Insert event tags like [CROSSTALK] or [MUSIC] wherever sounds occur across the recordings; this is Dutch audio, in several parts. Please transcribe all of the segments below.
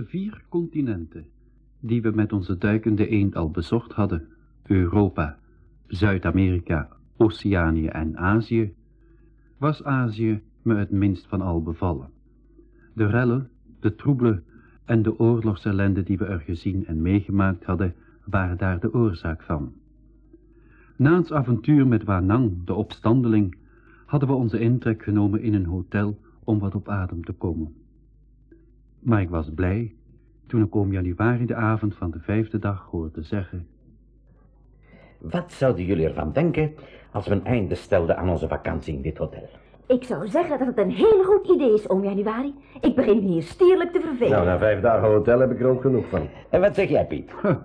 De vier continenten die we met onze duikende eend al bezocht hadden, Europa, Zuid-Amerika, Oceanië en Azië, was Azië me het minst van al bevallen. De rellen, de troebelen en de oorlogsellende die we er gezien en meegemaakt hadden, waren daar de oorzaak van. Na ons avontuur met Wanang, de opstandeling, hadden we onze intrek genomen in een hotel om wat op adem te komen. Maar ik was blij toen ik om januari de avond van de vijfde dag hoorde zeggen... Wat zouden jullie ervan denken als we een einde stelden aan onze vakantie in dit hotel? Ik zou zeggen dat het een heel goed idee is, oom Januari. Ik begin hier stierlijk te vervelen. Nou, na vijf dagen hotel heb ik er ook genoeg van. En wat zeg jij, Piet? [LAUGHS]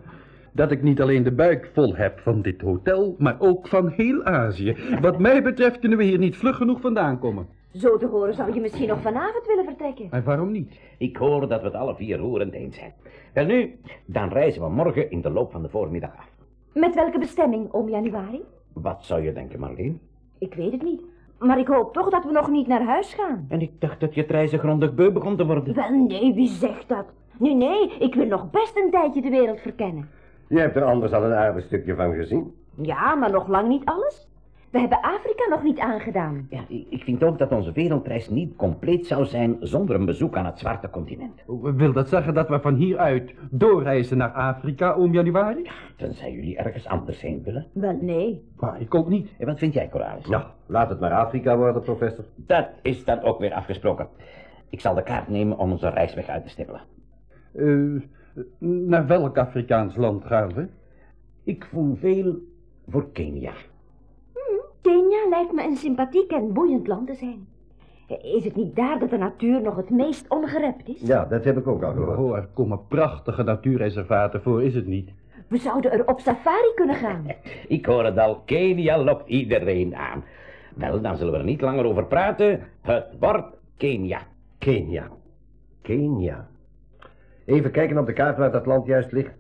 Dat ik niet alleen de buik vol heb van dit hotel, maar ook van heel Azië. Wat mij betreft kunnen we hier niet vlug genoeg vandaan komen. Zo te horen zou je misschien nog vanavond willen vertrekken. En waarom niet? Ik hoor dat we het alle vier roerend eens zijn. Wel nu, dan reizen we morgen in de loop van de voormiddag af. Met welke bestemming, oom Januari? Wat zou je denken, Marleen? Ik weet het niet. Maar ik hoop toch dat we nog niet naar huis gaan. En ik dacht dat je het reizen grondig beu begon te worden. Wel, nee, wie zegt dat? Nee, nee, ik wil nog best een tijdje de wereld verkennen. Je hebt er anders al een aardig stukje van gezien. Ja, maar nog lang niet alles. We hebben Afrika nog niet aangedaan. Ja, ik ik vind ook dat onze wereldreis niet compleet zou zijn zonder een bezoek aan het zwarte continent. Wil dat zeggen dat we van hieruit doorreizen naar Afrika, oom Januari? Tenzij jullie ergens anders heen willen. Wel, nee. Maar ik ook niet. En wat vind jij, Coralis? Nou, laat het naar Afrika worden, professor. Dat is dan ook weer afgesproken. Ik zal de kaart nemen om onze reisweg uit te stippelen. Eh, naar welk Afrikaans land gaan we? Ik voel veel voor Kenia. Kenia lijkt me een sympathiek en boeiend land te zijn. Is het niet daar dat de natuur nog het meest ongerept is? Ja, dat heb ik ook al gehoord. Oh, er komen prachtige natuurreservaten voor, is het niet? We zouden er op safari kunnen gaan. [LAUGHS] Ik hoor het al, Kenia lokt iedereen aan. Wel, dan zullen we er niet langer over praten. Het wordt Kenia. Kenia. Kenia. Even kijken op de kaart waar dat land juist ligt.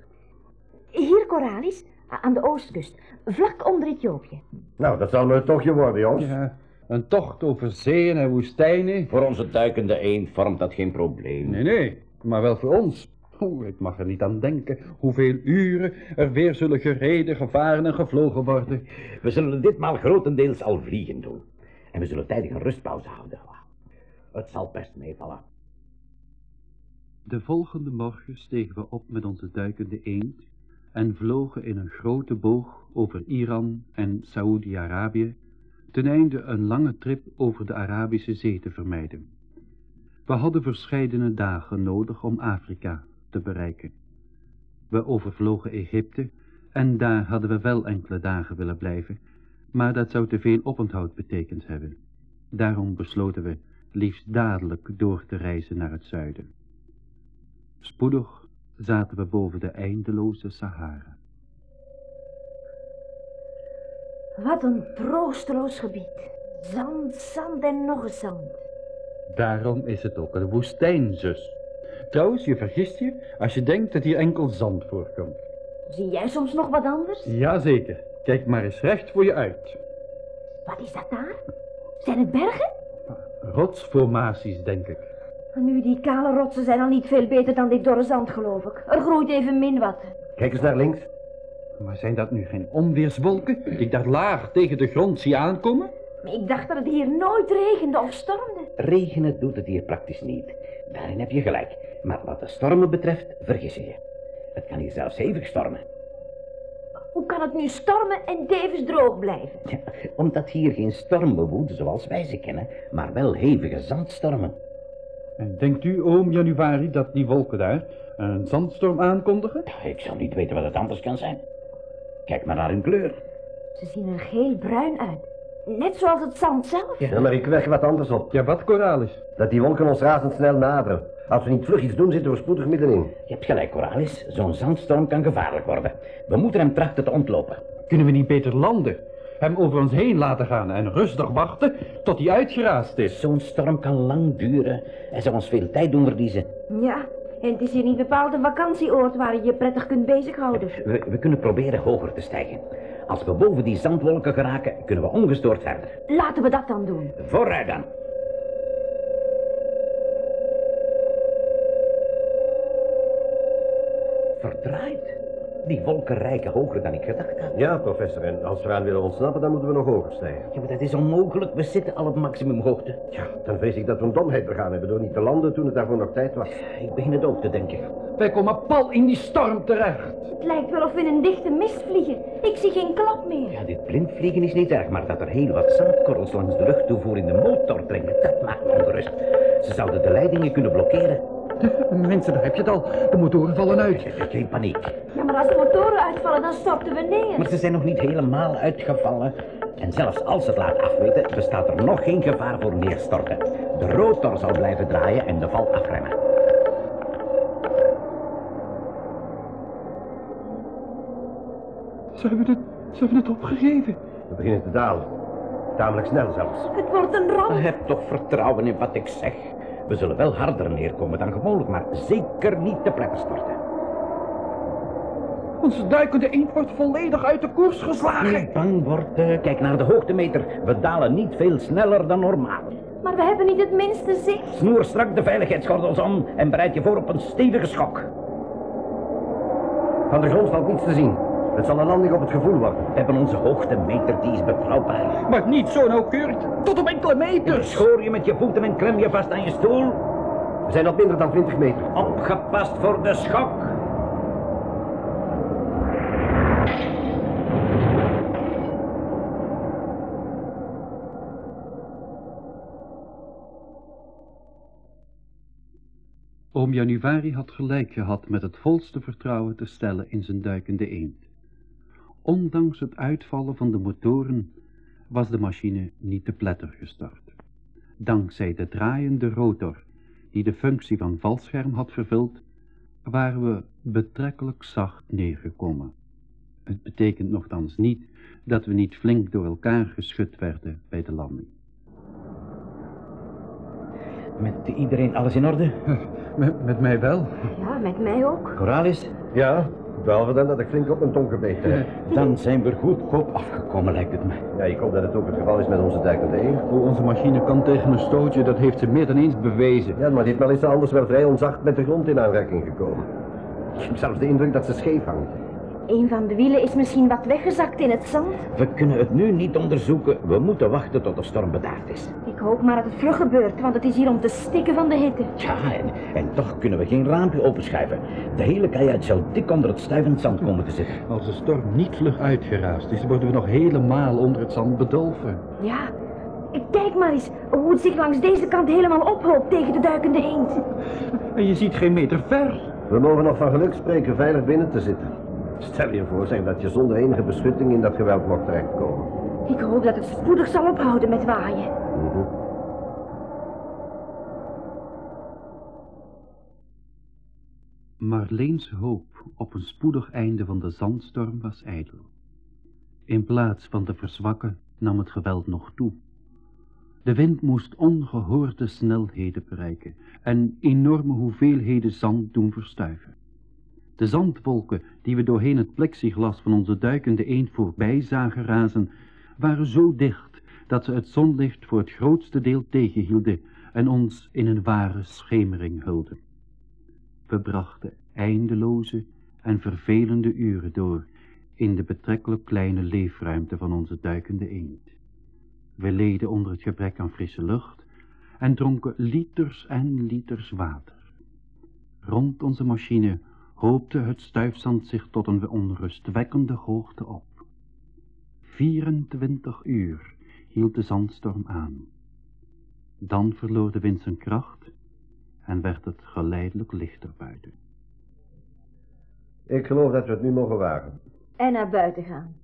Hier, Coralis, aan de oostkust, vlak onder Ethiopië. Nou, dat zal me een tochtje worden, jongens. Ja, een tocht over zeeën en woestijnen. Voor onze duikende eend vormt dat geen probleem. Nee, nee, maar wel voor ons. Oeh, ik mag er niet aan denken hoeveel uren er weer zullen gereden, gevaren en gevlogen worden. We zullen ditmaal grotendeels al vliegen doen. En we zullen tijdig een rustpauze houden. Het zal best meevallen. De volgende morgen stegen we op met onze duikende eend en vlogen in een grote boog over Iran en Saoedi-Arabië, ten einde een lange trip over de Arabische Zee te vermijden. We hadden verscheidene dagen nodig om Afrika te bereiken. We overvlogen Egypte en daar hadden we wel enkele dagen willen blijven, maar dat zou te veel oponthoud betekend hebben. Daarom besloten we liefst dadelijk door te reizen naar het zuiden. Spoedig zaten we boven de eindeloze Sahara. Wat een troosteloos gebied. Zand, zand en nog eens zand. Daarom is het ook een woestijn, zus. Trouwens, je vergist je als je denkt dat hier enkel zand voorkomt. Zie jij soms nog wat anders? Jazeker, kijk maar eens recht voor je uit. Wat is dat daar? Zijn het bergen? Rotsformaties, denk ik. Nu, die kale rotsen zijn al niet veel beter dan dit dorre zand, geloof ik. Er groeit even min wat. Kijk eens naar links. Maar zijn dat nu geen onweerswolken die ik daar laag tegen de grond zie aankomen? Ik dacht dat het hier nooit regende of stormde. Regenen doet het hier praktisch niet. Daarin heb je gelijk. Maar wat de stormen betreft, vergis je je. Het kan hier zelfs hevig stormen. Hoe kan het nu stormen en tevens droog blijven? Ja, omdat hier geen stormen woeden zoals wij ze kennen, maar wel hevige zandstormen. En denkt u, oom Januari, dat die wolken daar een zandstorm aankondigen? Ik zou niet weten wat het anders kan zijn. Kijk maar naar hun kleur. Ze zien er geel-bruin uit. Net zoals het zand zelf. Ja, maar ik weg wat anders op. Ja, wat, Coralis? Dat die wolken ons razendsnel naderen. Als we niet vlug iets doen, zitten we spoedig middenin. Je hebt gelijk, Coralis. Zo'n zandstorm kan gevaarlijk worden. We moeten hem trachten te ontlopen. Kunnen we niet beter landen? Hem over ons heen laten gaan en rustig wachten tot hij uitgeraasd is? Zo'n storm kan lang duren en zou ons veel tijd doen verliezen. Ja, en het is hier niet bepaald een vakantieoord waar je je prettig kunt bezighouden. We, we kunnen proberen hoger te stijgen. Als we boven die zandwolken geraken, kunnen we ongestoord verder. Laten we dat dan doen. Vooruit dan. Verdraaid. Die wolken rijken hoger dan ik gedacht had. Ja, professor, en als we eraan willen ontsnappen, dan moeten we nog hoger stijgen. Ja, maar dat is onmogelijk. We zitten al op maximumhoogte. Ja, dan vrees ik dat we een domheid begaan hebben door niet te landen toen het daarvoor nog tijd was. Ik begin het ook te denken. Wij komen pal in die storm terecht. Het lijkt wel of we in een dichte mist vliegen. Ik zie geen klap meer. Ja, dit blindvliegen is niet erg, maar dat er heel wat zandkorrels langs de luchttoevoer in de motor dringen, dat maakt me ongerust. Ze zouden de leidingen kunnen blokkeren. [LAUGHS] Mensen, daar heb je het al. De motoren vallen uit. Geen paniek. Ja, maar als de motoren uitvallen, dan storten we neer. Maar ze zijn nog niet helemaal uitgevallen. En zelfs als het laat afweten, bestaat er nog geen gevaar voor neerstorten. De rotor zal blijven draaien en de val afremmen. Ze hebben het, ze hebben het opgegeven. We beginnen te dalen. Tamelijk snel zelfs. Het wordt een ramp. Heb toch vertrouwen in wat ik zeg. We zullen wel harder neerkomen dan gewoonlijk, maar zeker niet te pletter storten. Onze duikende eend wordt volledig uit de koers geslagen. Niet bang worden. Kijk naar de hoogtemeter. We dalen niet veel sneller dan normaal. Maar we hebben niet het minste zicht. Snoer strak de veiligheidsgordels om en bereid je voor op een stevige schok. Van de grond valt niets te zien. Het zal een landing op het gevoel worden. We hebben onze hoogtemeter, die is betrouwbaar. Maar niet zo nauwkeurig. Tot op enkele meters. Schoor je met je voeten en klem je vast aan je stoel. We zijn op minder dan 20 meter. Opgepast voor de schok. Oom Januari had gelijk gehad met het volste vertrouwen te stellen in zijn duikende eend. Ondanks het uitvallen van de motoren was de machine niet te pletter gestart. Dankzij de draaiende rotor, die de functie van valscherm had vervuld, waren we betrekkelijk zacht neergekomen. Het betekent nogthans niet dat we niet flink door elkaar geschud werden bij de landing. Met iedereen alles in orde? [LAUGHS] Met, met mij wel. Ja, met mij ook. Coralis? Ja, behalve dan dat ik flink op mijn tong gebeten heb. [LAUGHS] Dan zijn we goedkoop afgekomen, lijkt het me. Ja, ik hoop dat het ook het geval is met onze duikende eend. Hoe onze machine kan tegen een stootje, dat heeft ze meer dan eens bewezen. Ja, maar ditmaal is ze anders wel vrij onzacht met de grond in aanraking gekomen. Ik heb zelfs de indruk dat ze scheef hangt. Een van de wielen is misschien wat weggezakt in het zand. We kunnen het nu niet onderzoeken. We moeten wachten tot de storm bedaard is. Ik hoop maar dat het vlug gebeurt, want het is hier om te stikken van de hitte. Ja, en, en toch kunnen we geen raampje openschuiven. De hele kajuit zou dik onder het stuivend zand komen te zitten. Als de storm niet vlug uitgeraasd is, worden we nog helemaal onder het zand bedolven. Ja, kijk maar eens hoe het zich langs deze kant helemaal ophoopt tegen de duikende eend. En je ziet geen meter ver. We mogen nog van geluk spreken veilig binnen te zitten. Stel je voor, zeg, dat je zonder enige beschutting in dat geweld mocht terechtkomen. Ik hoop dat het spoedig zal ophouden met waaien. Mhm. Marleens hoop op een spoedig einde van de zandstorm was ijdel. In plaats van te verzwakken nam het geweld nog toe. De wind moest ongehoorde snelheden bereiken en enorme hoeveelheden zand doen verstuiven. De zandwolken die we doorheen het plexiglas van onze duikende eend voorbij zagen razen, waren zo dicht dat ze het zonlicht voor het grootste deel tegenhielden en ons in een ware schemering hulden. We brachten eindeloze en vervelende uren door in de betrekkelijk kleine leefruimte van onze duikende eend. We leden onder het gebrek aan frisse lucht en dronken liters en liters water. Rond onze machine hoopte het stuifzand zich tot een onrustwekkende hoogte op. 24 uur hield de zandstorm aan. Dan verloor de wind zijn kracht en werd het geleidelijk lichter buiten. Ik geloof dat we het nu mogen wagen. En naar buiten gaan.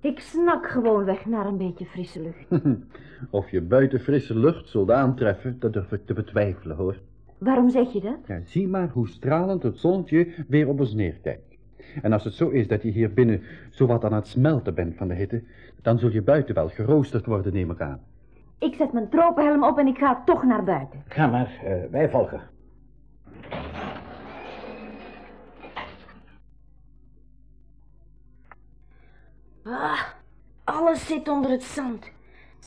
Ik snak gewoon weg naar een beetje frisse lucht. [LAUGHS] Of je buiten frisse lucht zult aantreffen, dat durf ik te betwijfelen hoor. Waarom zeg je dat? Ja, zie maar hoe stralend het zonnetje weer op ons neerkijkt. En als het zo is dat je hier binnen zowat aan het smelten bent van de hitte, dan zul je buiten wel geroosterd worden, neem ik aan. Ik zet mijn tropenhelm op en ik ga toch naar buiten. Ga maar, eh, wij volgen. Ah, alles zit onder het zand.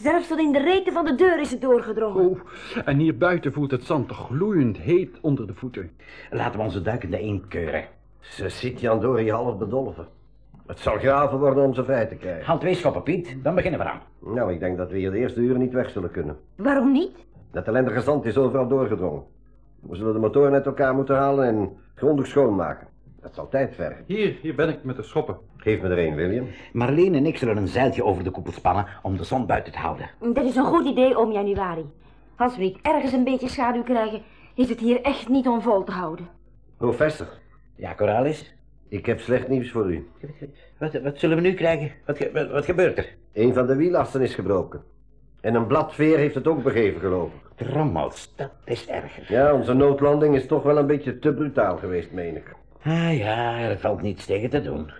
Zelfs tot in de reten van de deur is het doorgedrongen. Oh, en hier buiten voelt het zand toch gloeiend heet onder de voeten. Laten we onze duikende eend keuren. Ze zit Jan Dori half bedolven. Het zal graven worden om ze vrij te krijgen. Haal twee schoppen, Piet. Dan beginnen we aan. Nou, ik denk dat we hier de eerste uren niet weg zullen kunnen. Waarom niet? Dat ellendige zand is overal doorgedrongen. We zullen de motoren uit elkaar moeten halen en grondig schoonmaken. Dat zal tijd vergen. Hier, hier ben ik met de schoppen. Geef me er één, William. Marleen en ik zullen een zeiltje over de koepel spannen om de zon buiten te houden. Dat is een goed idee om januari. Als we niet ergens een beetje schaduw krijgen, is het hier echt niet om vol te houden. Professor, Ja, Coralis? ik heb slecht nieuws voor u. Wat, wat zullen we nu krijgen? Wat, wat, wat gebeurt er? Een van de wielasten is gebroken. En een bladveer heeft het ook begeven, geloof ik. Drommels, dat is erger. Ja, onze noodlanding is toch wel een beetje te brutaal geweest, meen ik. Ah ja, er valt niets tegen te doen.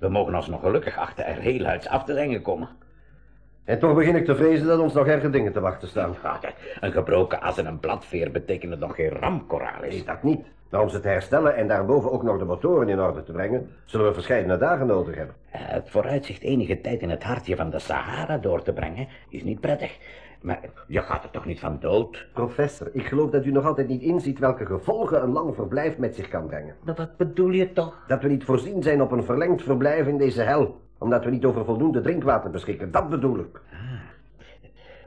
We mogen ons nog gelukkig achter er heel luids af te lengen komen. En toch begin ik te vrezen dat ons nog erge dingen te wachten staan. Ah, een gebroken as en een bladveer betekenen nog geen ramp, Coralis. Is dat niet? Maar om ze te herstellen en daarboven ook nog de motoren in orde te brengen, zullen we verscheidene dagen nodig hebben. Het vooruitzicht enige tijd in het hartje van de Sahara door te brengen is niet prettig. Maar je gaat er toch niet van dood? Professor, ik geloof dat u nog altijd niet inziet welke gevolgen een lang verblijf met zich kan brengen. Maar wat bedoel je toch? Dat we niet voorzien zijn op een verlengd verblijf in deze hel, omdat we niet over voldoende drinkwater beschikken. Dat bedoel ik.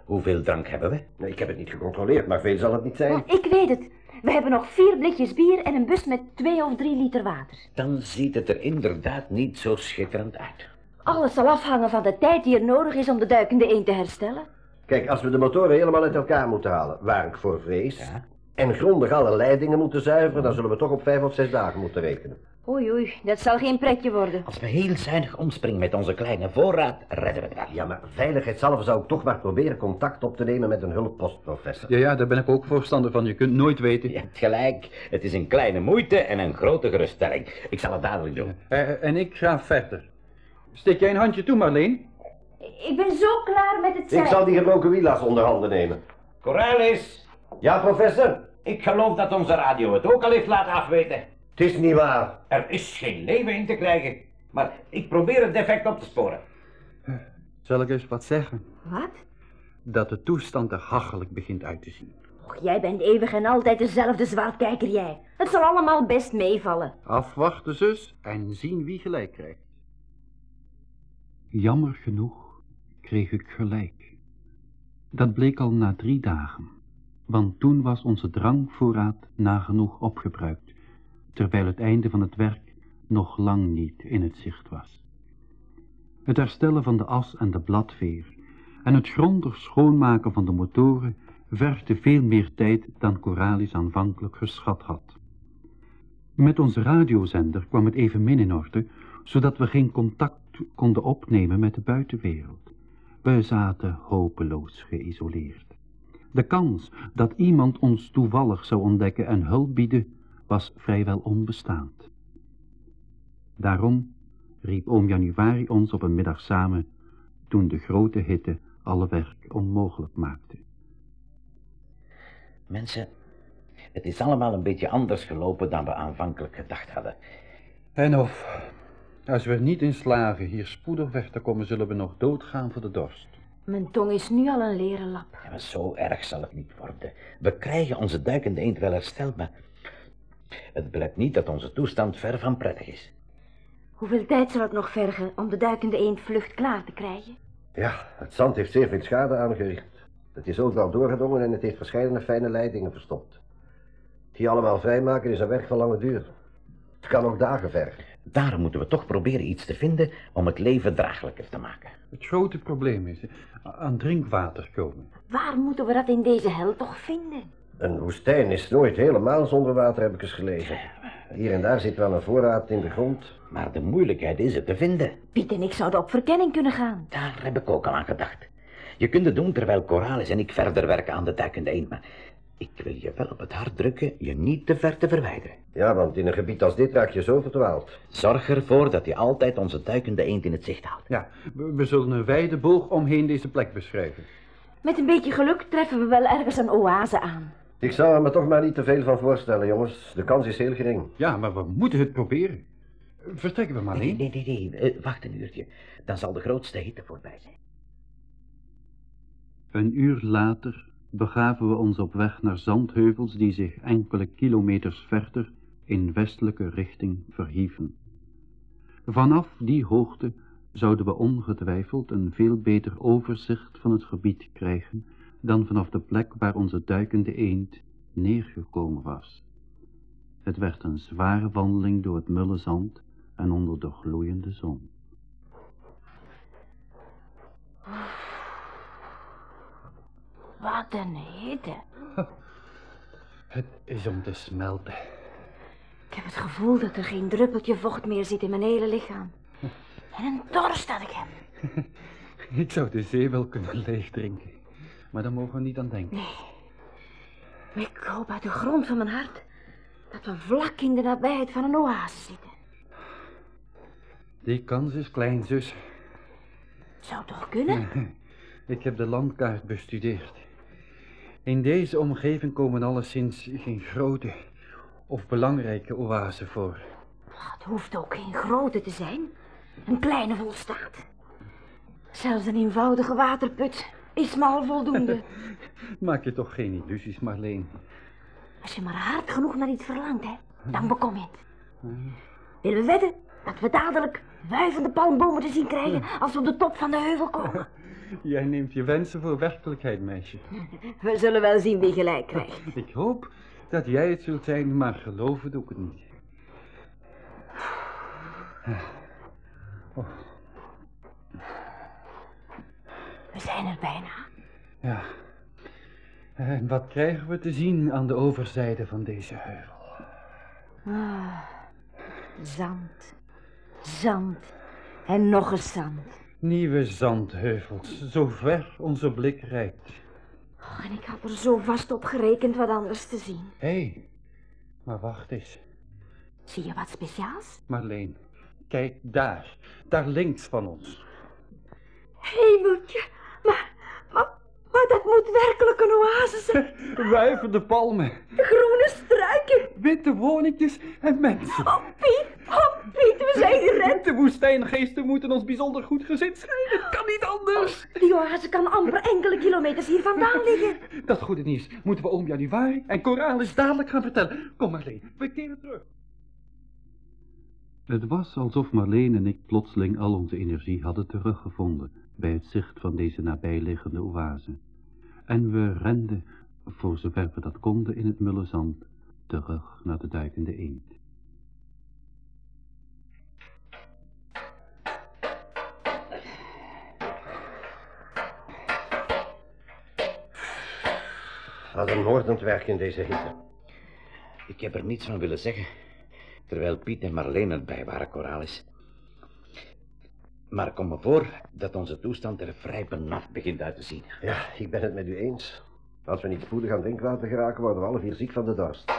Hoeveel drank hebben we? Nee, Ik heb het niet gecontroleerd, maar veel zal het niet zijn. Oh, ik weet het. We hebben nog vier blikjes bier en een bus met twee of drie liter water. Dan ziet het er inderdaad niet zo schitterend uit. Alles zal afhangen van de tijd die er nodig is om de duikende eend te herstellen. Kijk, als we de motoren helemaal uit elkaar moeten halen, waar ik voor vrees, Ja. en grondig alle leidingen moeten zuiveren, dan zullen we toch op vijf of zes dagen moeten rekenen. Oei, oei, dat zal geen pretje worden. Als we heel zuinig omspringen met onze kleine voorraad, redden we het wel. Ja, maar veiligheidshalve zou ik toch maar proberen contact op te nemen met een hulppost, professor. Ja, ja, daar ben ik ook voorstander van. Je kunt nooit weten. Je hebt gelijk. Het is een kleine moeite en een grote geruststelling. Ik zal het dadelijk doen. Eh, en ik ga verder. Steek jij een handje toe, Marleen? Ik ben zo klaar met het Ik zeilen. zal die gebroken wielas onder handen nemen. Coralis, Ja, professor? ik geloof dat onze radio het ook al heeft laten afweten. Het is niet waar. Er is geen leven in te krijgen. Maar ik probeer het defect op te sporen. Zal ik eens wat zeggen? Wat? Dat de toestand er hachelijk begint uit te zien. Och, jij bent eeuwig en altijd dezelfde zwartkijker jij. Het zal allemaal best meevallen. Afwachten, zus, en zien wie gelijk krijgt. Jammer genoeg kreeg ik gelijk. Dat bleek al na drie dagen, want toen was onze drankvoorraad nagenoeg opgebruikt, terwijl het einde van het werk nog lang niet in het zicht was. Het herstellen van de as en de bladveer en het grondig schoonmaken van de motoren vergde veel meer tijd dan Coralis aanvankelijk geschat had. Met onze radiozender kwam het evenmin in orde, zodat we geen contact konden opnemen met de buitenwereld. We zaten hopeloos geïsoleerd. De kans dat iemand ons toevallig zou ontdekken en hulp bieden, was vrijwel onbestaand. Daarom riep oom Januari ons op een middag samen, toen de grote hitte alle werk onmogelijk maakte. Mensen, het is allemaal een beetje anders gelopen dan we aanvankelijk gedacht hadden. En of, als we er niet in slagen hier spoedig weg te komen, zullen we nog doodgaan voor de dorst. Mijn tong is nu al een leren lap. Ja, maar zo erg zal het niet worden. We krijgen onze duikende eend wel hersteld, maar het blijkt niet dat onze toestand ver van prettig is. Hoeveel tijd zal het nog vergen om de duikende eend vlucht klaar te krijgen? Ja, het zand heeft zeer veel schade aangericht. Het is overal doorgedrongen en het heeft verschillende fijne leidingen verstopt. Die allemaal vrijmaken is een werk van lange duur. Het kan nog dagen vergen. Daarom moeten we toch proberen iets te vinden om het leven draaglijker te maken. Het grote probleem is eh, aan drinkwater komen. Waar moeten we dat in deze hel toch vinden? Een woestijn is nooit helemaal zonder water, heb ik eens gelezen. Hier en daar zit wel een voorraad in de grond. Maar de moeilijkheid is het te vinden. Piet en ik zouden op verkenning kunnen gaan. Daar heb ik ook al aan gedacht. Je kunt het doen terwijl Coralis en ik verder werken aan de duikende eend, maar ik wil je wel op het hart drukken je niet te ver te verwijderen. Ja, want in een gebied als dit raak je zo verdwaald. Zorg ervoor dat je altijd onze duikende eend in het zicht houdt. Ja, we, we zullen een wijde boog omheen deze plek beschrijven. Met een beetje geluk treffen we wel ergens een oase aan. Ik zou er me toch maar niet te veel van voorstellen, jongens. De kans is heel gering. Ja, maar we moeten het proberen. Vertrekken we maar Nee, niet. nee, nee, nee. eh, wacht een uurtje. Dan zal de grootste hitte voorbij zijn. Een uur later begaven we ons op weg naar zandheuvels die zich enkele kilometers verder in westelijke richting verhieven. Vanaf die hoogte zouden we ongetwijfeld een veel beter overzicht van het gebied krijgen dan vanaf de plek waar onze duikende eend neergekomen was. Het werd een zware wandeling door het mulle zand en onder de gloeiende zon. Wat een hitte. [LAUGHS] Het is om te smelten. Ik heb het gevoel dat er geen druppeltje vocht meer zit in mijn hele lichaam. [LAUGHS] En een dorst dat ik heb. [LAUGHS] Ik zou de zee wel kunnen leegdrinken, maar daar mogen we niet aan denken. Ik hoop uit de grond van mijn hart dat we vlak in de nabijheid van een oase zitten. Die kans is klein, zus. Zou toch kunnen? Ik heb de landkaart bestudeerd. In deze omgeving komen alleszins geen grote of belangrijke oasen voor. Het hoeft ook geen grote te zijn. Een kleine volstaat. Zelfs een eenvoudige waterput is me al voldoende. [LAUGHS] Maak je toch geen illusies, Marleen. Als je maar hard genoeg naar iets verlangt, hè, dan bekom je het. Willen we wedden dat we dadelijk wuivende palmbomen te zien krijgen als we op de top van de heuvel komen? [LAUGHS] Jij neemt je wensen voor werkelijkheid, meisje. We zullen wel zien wie gelijk krijgt. [LAUGHS] Ik hoop dat jij het zult zijn, maar geloven doe ik het niet. We zijn er bijna. Ja. En wat krijgen we te zien aan de overzijde van deze heuvel? Ah, zand, zand en nog eens zand. Nieuwe zandheuvels, zo ver onze blik reikt. Oh, en ik had er zo vast op gerekend wat anders te zien. Hé, hey, maar wacht eens. Zie je wat speciaals? Marleen, kijk daar, daar links van ons. Hemeltje, maar, maar, maar dat moet werkelijk een oase zijn. [LAUGHS] Wuivende palmen, De groene struiken. witte woningjes en mensen. Oh, Piet, oh, Piet, we zijn gered. [LAUGHS] De woestijngeesten moeten ons bijzonder goed gezit zijn. Het kan niet anders. Die oase kan amper enkele kilometers hier vandaan liggen. [LAUGHS] Dat goede nieuws moeten we oom Januari en Coralis dadelijk gaan vertellen. Kom Marleen, we keren terug. Het was alsof Marleen en ik plotseling al onze energie hadden teruggevonden bij het zicht van deze nabijliggende oase. En we renden, voor zover we dat konden in het mulle zand, terug naar de duikende eend. Wat een moordend werk in deze hitte. Ik heb er niets van willen zeggen, terwijl Piet en Marleen erbij waren, Coralis. Maar kom me voor dat onze toestand er vrij benaf begint uit te zien. Ja, ik ben het met u eens. Als we niet spoedig aan drinkwater geraken, worden we alle vier ziek van de dorst.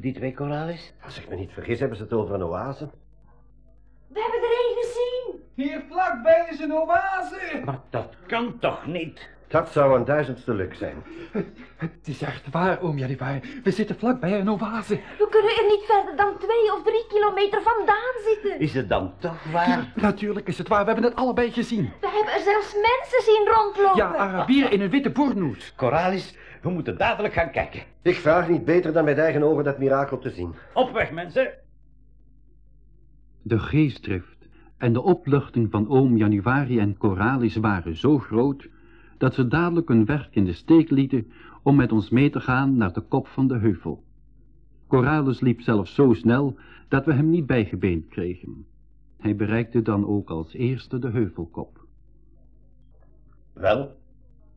Die twee? Als ik me niet vergis, hebben ze het over een oase. We hebben er één gezien. Hier vlakbij is een oase! Maar dat kan toch niet? Dat zou een duizendste luk zijn. [LAUGHS] Het is echt waar, oom Januari. We zitten vlakbij een oase. We kunnen er niet verder dan twee of drie kilometer vandaan zitten. Is het dan toch waar? Natuurlijk is het waar, we hebben het allebei gezien. We hebben er zelfs mensen zien rondlopen. Ja, Arabieren in een witte boernoes. Coralis, we moeten dadelijk gaan kijken. Ik vraag niet beter dan met eigen ogen dat mirakel te zien. Op weg, mensen. De geestdrift en de opluchting van oom Januari en Coralis waren zo groot dat ze dadelijk hun werk in de steek lieten om met ons mee te gaan naar de kop van de heuvel. Coralis liep zelfs zo snel dat we hem niet bijgebeend kregen. Hij bereikte dan ook als eerste de heuvelkop. Wel,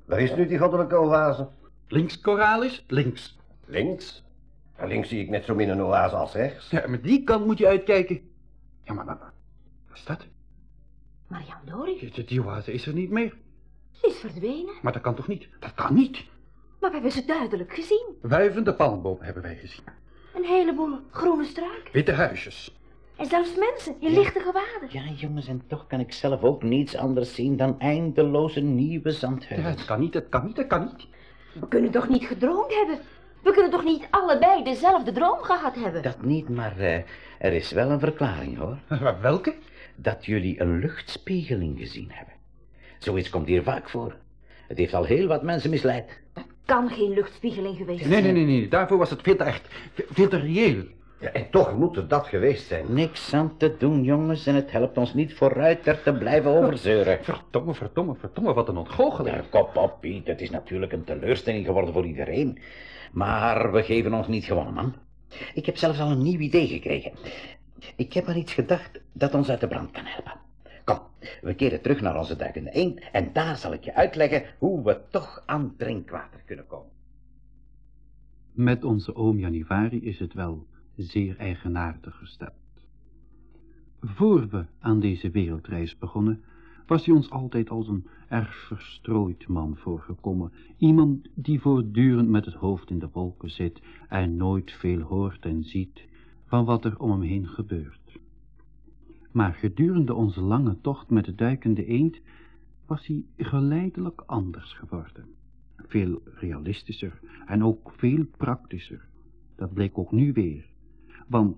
waar is nu die goddelijke oase? Links, Coralis, links. Links. Links zie ik net zo min een oase als rechts. Ja, met die kant moet je uitkijken. Ja, maar, maar, maar wat is dat? Marianne Dory, Die, die oase is er niet meer. ze is verdwenen. Maar dat kan toch niet? Dat kan niet. Maar we hebben ze duidelijk gezien. Wuivende palmbomen hebben wij gezien. Een heleboel groene struiken. Witte huisjes. En zelfs mensen in lichte gewaden. Ja, jongens, en toch kan ik zelf ook niets anders zien dan eindeloze nieuwe Ja, zandheuvels. het kan niet, het kan niet, het kan niet. We kunnen toch niet gedroomd hebben? We kunnen toch niet allebei dezelfde droom gehad hebben? Dat niet, maar eh, er is wel een verklaring, hoor. [LAUGHS] Welke? Dat jullie een luchtspiegeling gezien hebben. Zoiets komt hier vaak voor. Het heeft al heel wat mensen misleid. Kan geen luchtspiegeling geweest zijn. Nee, nee, nee, nee. Daarvoor was het veel te echt. Ve- Veel te reëel. Ja, en toch moet het dat geweest zijn. Niks aan te doen, jongens, en het helpt ons niet vooruit er te blijven overzeuren. Verdomme, verdomme, verdomme, wat een ontgoocheling. Ja, kop op, Piet. Het is natuurlijk een teleurstelling geworden voor iedereen. Maar we geven ons niet gewonnen, man. Ik heb zelfs al een nieuw idee gekregen. Ik heb aan iets gedacht dat ons uit de brand kan helpen. Kom, we keren terug naar onze duikende eend en daar zal ik je uitleggen hoe we toch aan drinkwater kunnen komen. Met onze oom Januari is het wel zeer eigenaardig gesteld. Voor we aan deze wereldreis begonnen, was hij ons altijd als een erg verstrooid man voorgekomen. Iemand die voortdurend met het hoofd in de wolken zit en nooit veel hoort en ziet van wat er om hem heen gebeurt. Maar gedurende onze lange tocht met de duikende eend was hij geleidelijk anders geworden. Veel realistischer en ook veel praktischer. Dat bleek ook nu weer. Want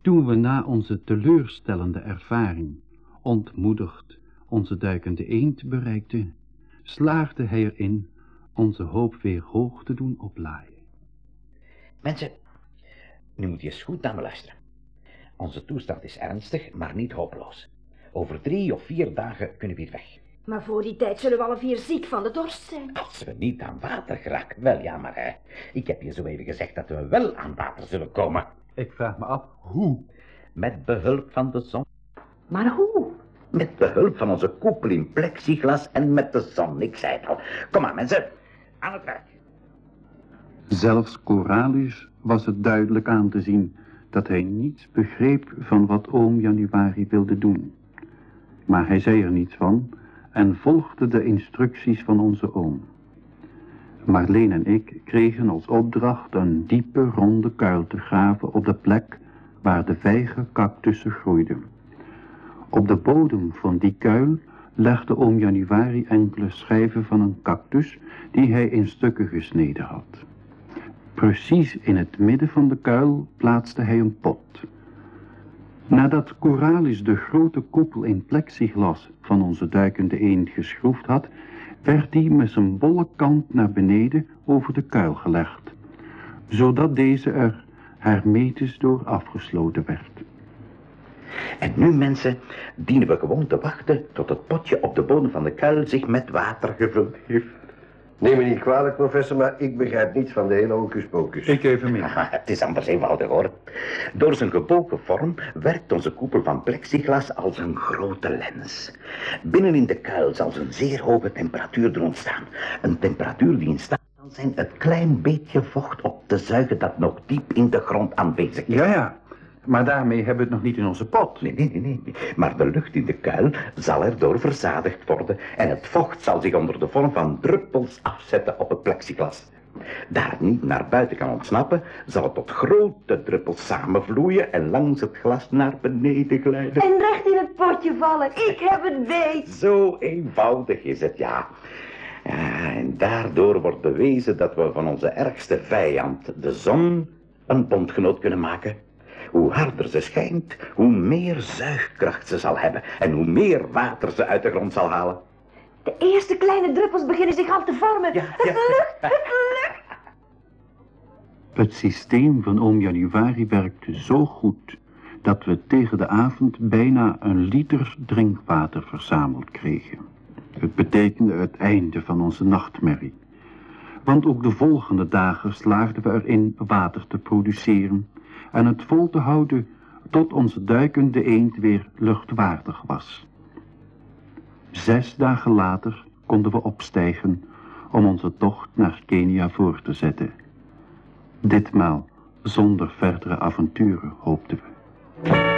toen we na onze teleurstellende ervaring ontmoedigd onze duikende eend bereikten, slaagde hij erin onze hoop weer hoog te doen oplaaien. Mensen, nu moet je eens goed naar me luisteren. Onze toestand is ernstig, maar niet hopeloos. Over drie of vier dagen kunnen we hier weg. Maar voor die tijd zullen we alle vier ziek van de dorst zijn. Als we niet aan water geraken, wel ja, maar hè, ik heb je zo even gezegd dat we wel aan water zullen komen. Ik vraag me af, hoe? Met behulp van de zon. Maar hoe? Met behulp van onze koepel in plexiglas en met de zon, ik zei het al. Kom maar mensen, aan het werk. Zelfs Coralius was het duidelijk aan te zien dat hij niets begreep van wat oom Januari wilde doen. Maar hij zei er niets van en volgde de instructies van onze oom. Marleen en ik kregen als opdracht een diepe ronde kuil te graven op de plek waar de vijgencactussen groeiden. Op de bodem van die kuil legde oom Januari enkele schijven van een cactus die hij in stukken gesneden had. Precies in het midden van de kuil plaatste hij een pot. Nadat Coralis de grote koepel in plexiglas van onze duikende eend geschroefd had, werd die met zijn bolle kant naar beneden over de kuil gelegd, zodat deze er hermetisch door afgesloten werd. En nu, mensen, dienen we gewoon te wachten tot het potje op de bodem van de kuil zich met water gevuld heeft. Neem me niet kwalijk, professor, maar ik begrijp niets van de hele hocus pocus. Ik even meer. [LAUGHS] Het is anders eenvoudig hoor. Door zijn gebogen vorm werkt onze koepel van plexiglas als een grote lens. Binnen in de kuil zal een zeer hoge temperatuur er ontstaan. Een temperatuur die in staat zal zijn het klein beetje vocht op te zuigen dat nog diep in de grond aanwezig is. Ja, ja. Maar daarmee hebben we het nog niet in onze pot. Nee, nee, nee, nee. Maar de lucht in de kuil zal erdoor verzadigd worden en het vocht zal zich onder de vorm van druppels afzetten op het plexiglas. Daar het niet naar buiten kan ontsnappen, zal het tot grote druppels samenvloeien en langs het glas naar beneden glijden. En recht in het potje vallen. Ik heb het beet. [LAUGHS] Zo eenvoudig is het, ja. Ja, En daardoor wordt bewezen dat we van onze ergste vijand, de zon, een bondgenoot kunnen maken. Hoe harder ze schijnt, hoe meer zuigkracht ze zal hebben en hoe meer water ze uit de grond zal halen. De eerste kleine druppels beginnen zich al te vormen. Ja, het ja. lukt, het lukt. Het systeem van oom Januari werkte zo goed dat we tegen de avond bijna een liter drinkwater verzameld kregen. Het betekende het einde van onze nachtmerrie. Want ook de volgende dagen slaagden we erin water te produceren en het vol te houden tot onze duikende eend weer luchtwaardig was. Zes dagen later konden we opstijgen om onze tocht naar Kenia voor te zetten. Ditmaal zonder verdere avonturen, hoopten we.